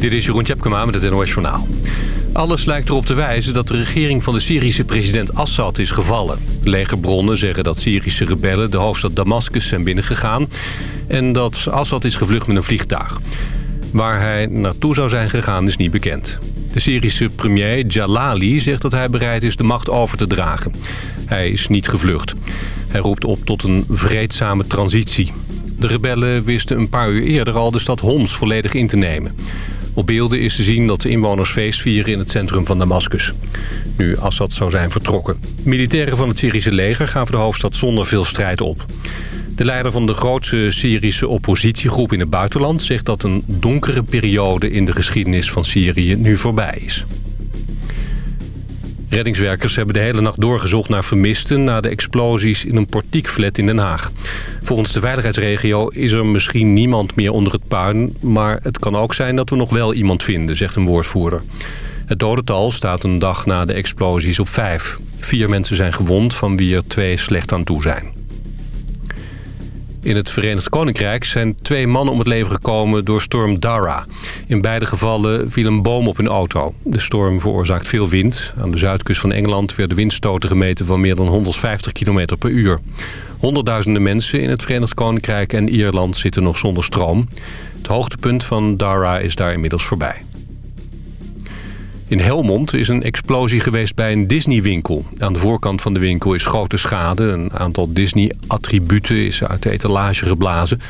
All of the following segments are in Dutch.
Dit is Jeroen Tjepkema met het NOS Journaal. Alles lijkt erop te wijzen dat de regering van de Syrische president Assad is gevallen. Legerbronnen zeggen dat Syrische rebellen de hoofdstad Damascus zijn binnengegaan... en dat Assad is gevlucht met een vliegtuig. Waar hij naartoe zou zijn gegaan is niet bekend. De Syrische premier Jalali zegt dat hij bereid is de macht over te dragen. Hij is niet gevlucht. Hij roept op tot een vreedzame transitie. De rebellen wisten een paar uur eerder al de stad Homs volledig in te nemen. Op beelden is te zien dat de inwoners feest vieren in het centrum van Damascus. Nu Assad zou zijn vertrokken. Militairen van het Syrische leger gaven de hoofdstad zonder veel strijd op. De leider van de grootste Syrische oppositiegroep in het buitenland... zegt dat een donkere periode in de geschiedenis van Syrië nu voorbij is. Reddingswerkers hebben de hele nacht doorgezocht naar vermisten... na de explosies in een portiekflat in Den Haag. Volgens de veiligheidsregio is er misschien niemand meer onder het puin... maar het kan ook zijn dat we nog wel iemand vinden, zegt een woordvoerder. Het dodental staat een dag na de explosies op vijf. Vier mensen zijn gewond, van wie er twee slecht aan toe zijn. In het Verenigd Koninkrijk zijn twee mannen om het leven gekomen door storm Dara. In beide gevallen viel een boom op hun auto. De storm veroorzaakt veel wind. Aan de zuidkust van Engeland werden windstoten gemeten van meer dan 150 km per uur. Honderdduizenden mensen in het Verenigd Koninkrijk en Ierland zitten nog zonder stroom. Het hoogtepunt van Dara is daar inmiddels voorbij. In Helmond is een explosie geweest bij een Disney-winkel. Aan de voorkant van de winkel is grote schade. Een aantal Disney-attributen is uit de etalage geblazen.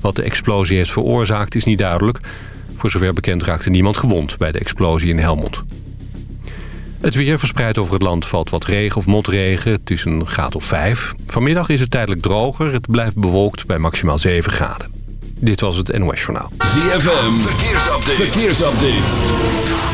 Wat de explosie heeft veroorzaakt is niet duidelijk. Voor zover bekend raakte niemand gewond bij de explosie in Helmond. Het weer verspreid over het land valt wat regen of motregen. Het is een graad of 5. Vanmiddag is het tijdelijk droger. Het blijft bewolkt bij maximaal 7 graden. Dit was het NOS Journaal. ZFM, verkeersupdate. verkeersupdate.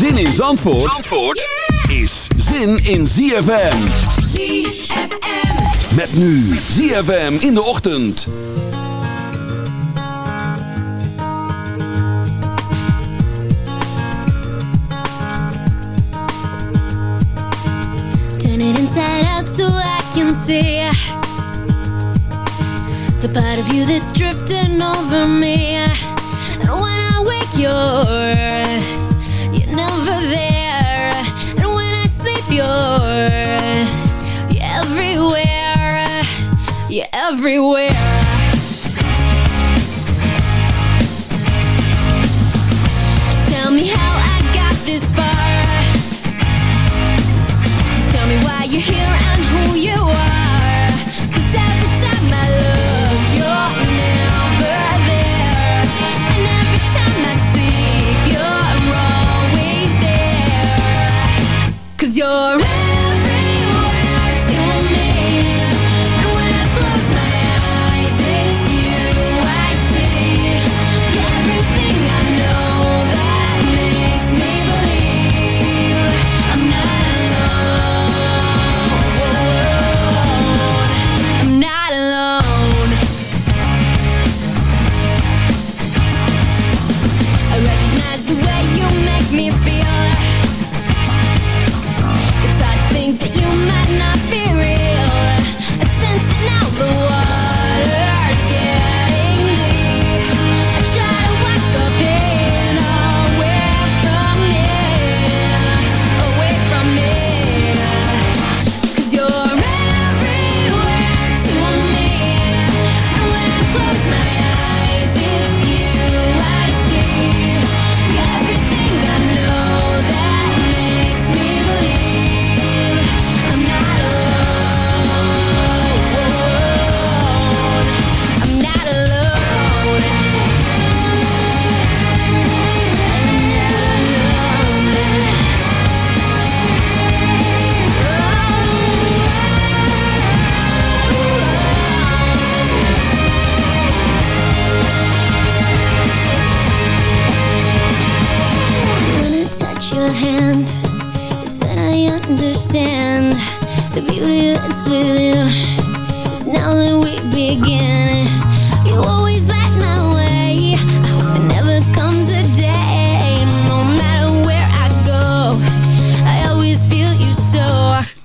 Zin in Zandvoort, Zandvoort is zin in ZFM. ZFM. Met nu ZFM in de ochtend. Turn it inside out so I can see the part of you that's drifting over me. And when I wake, you're never there. And when I sleep you're You're everywhere. You're everywhere. Just tell me how I got this far. Just tell me why you're here and who you are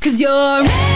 Cause you're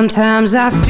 Sometimes I feel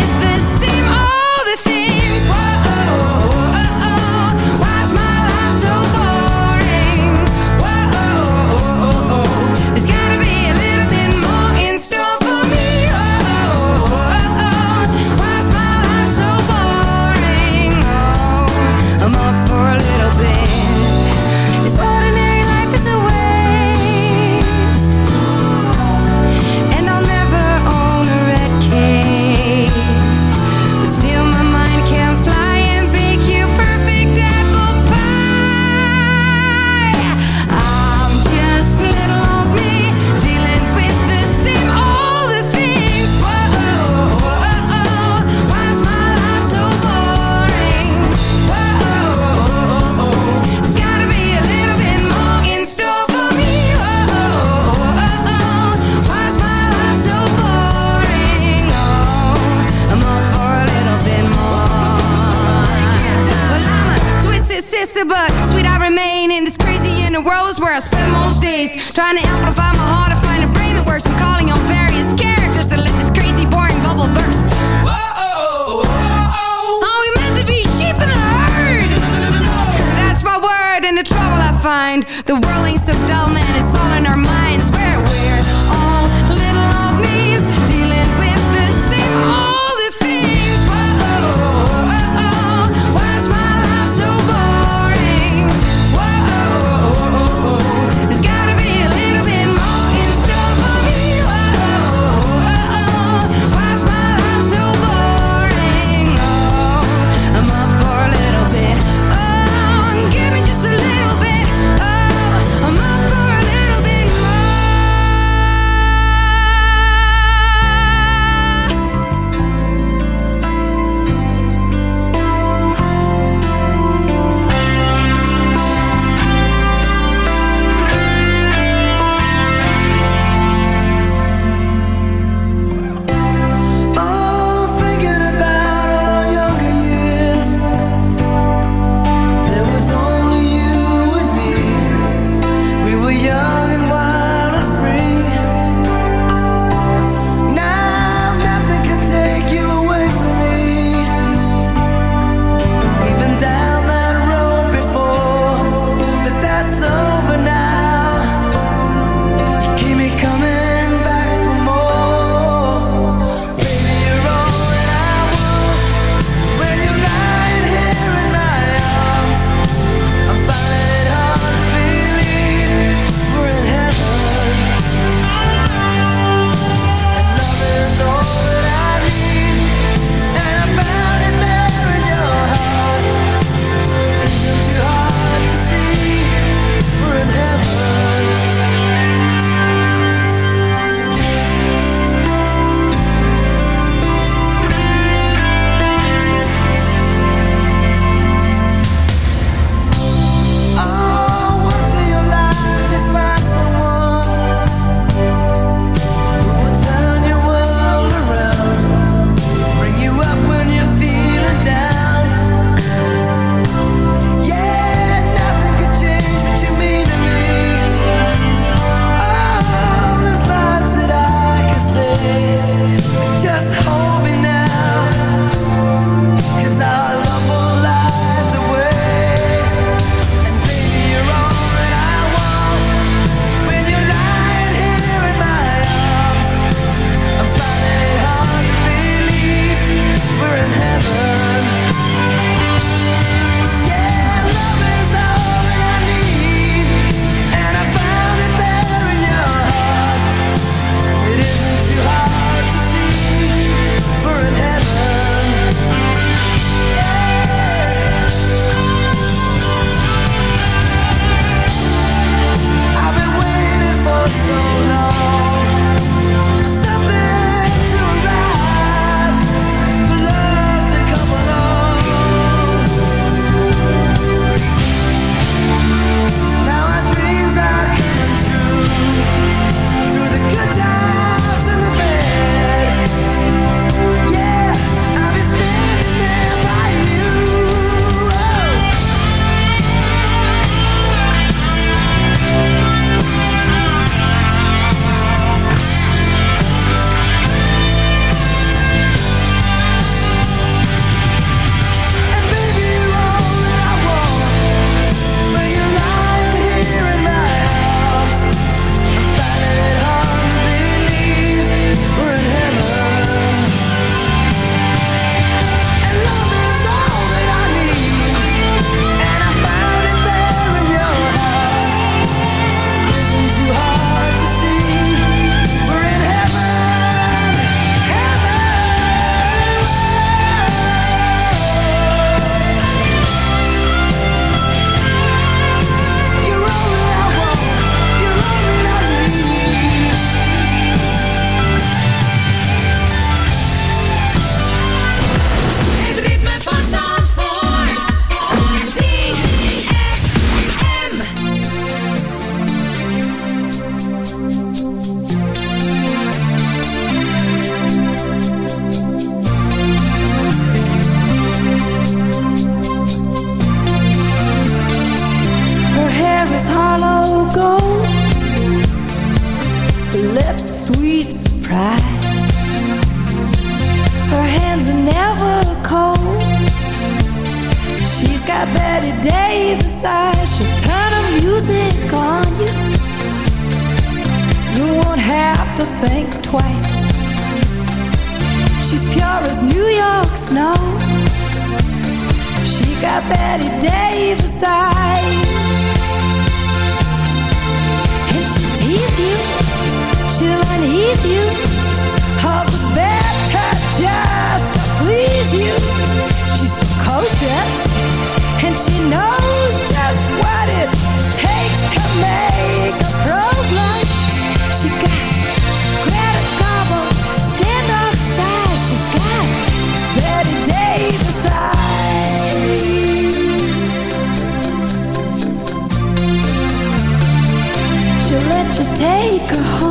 like a home.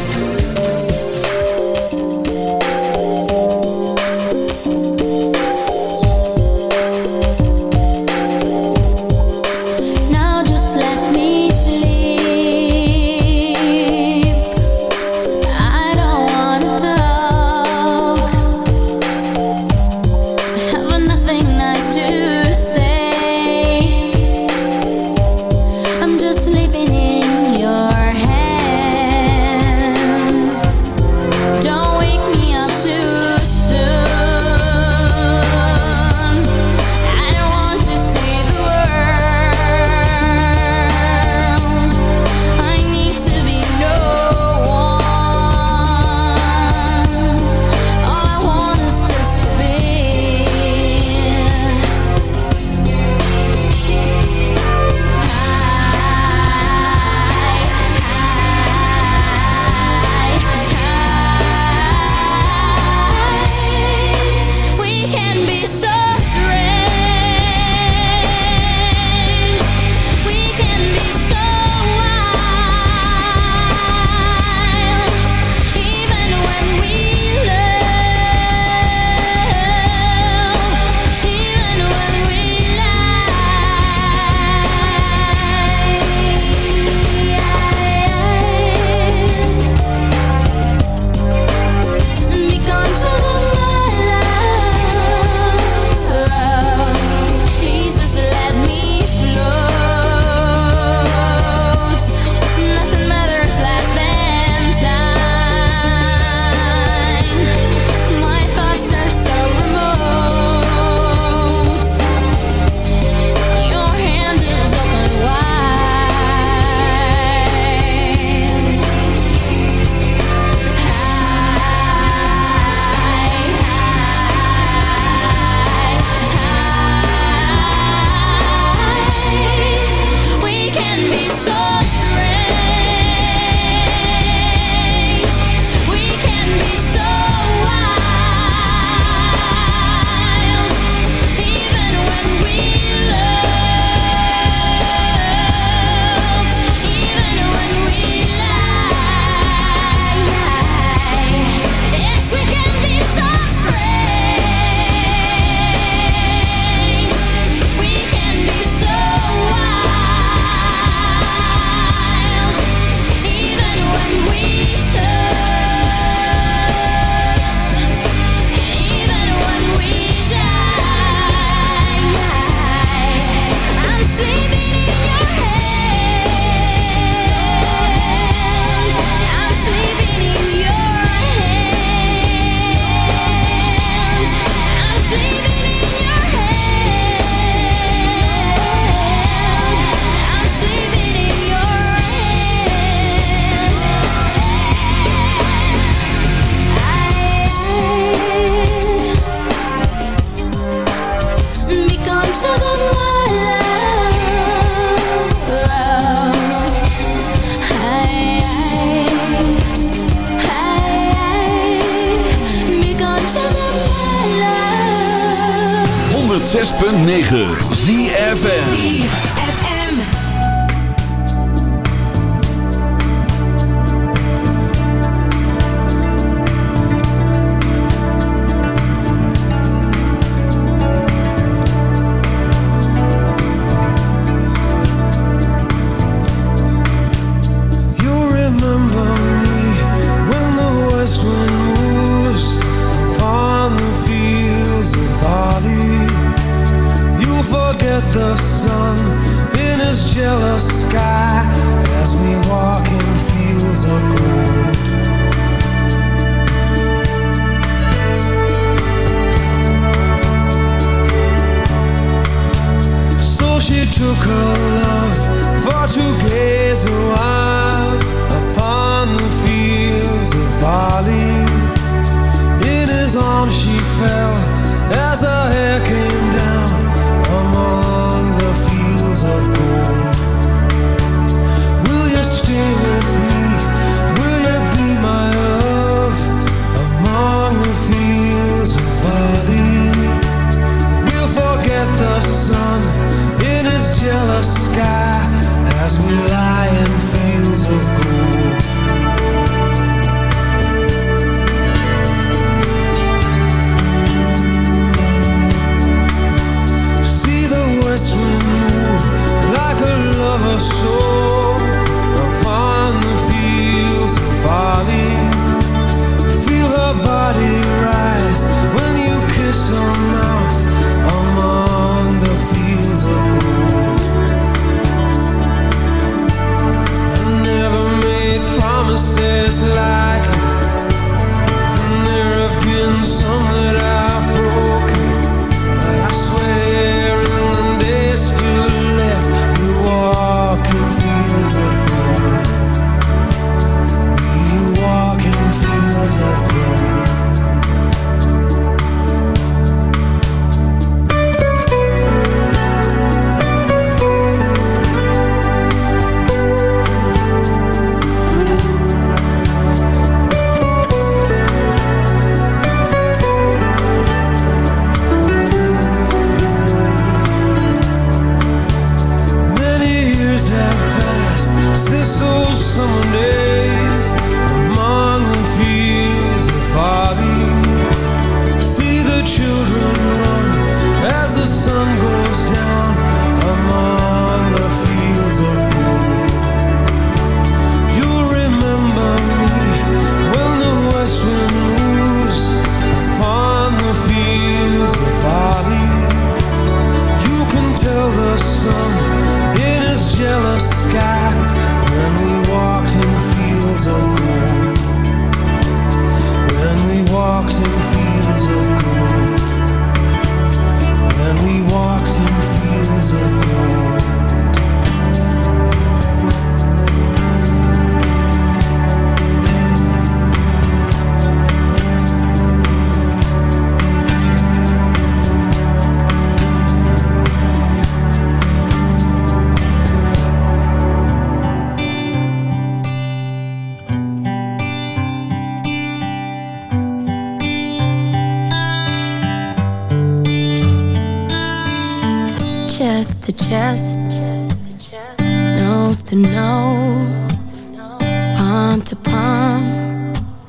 106.9 ZFN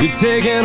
You're taking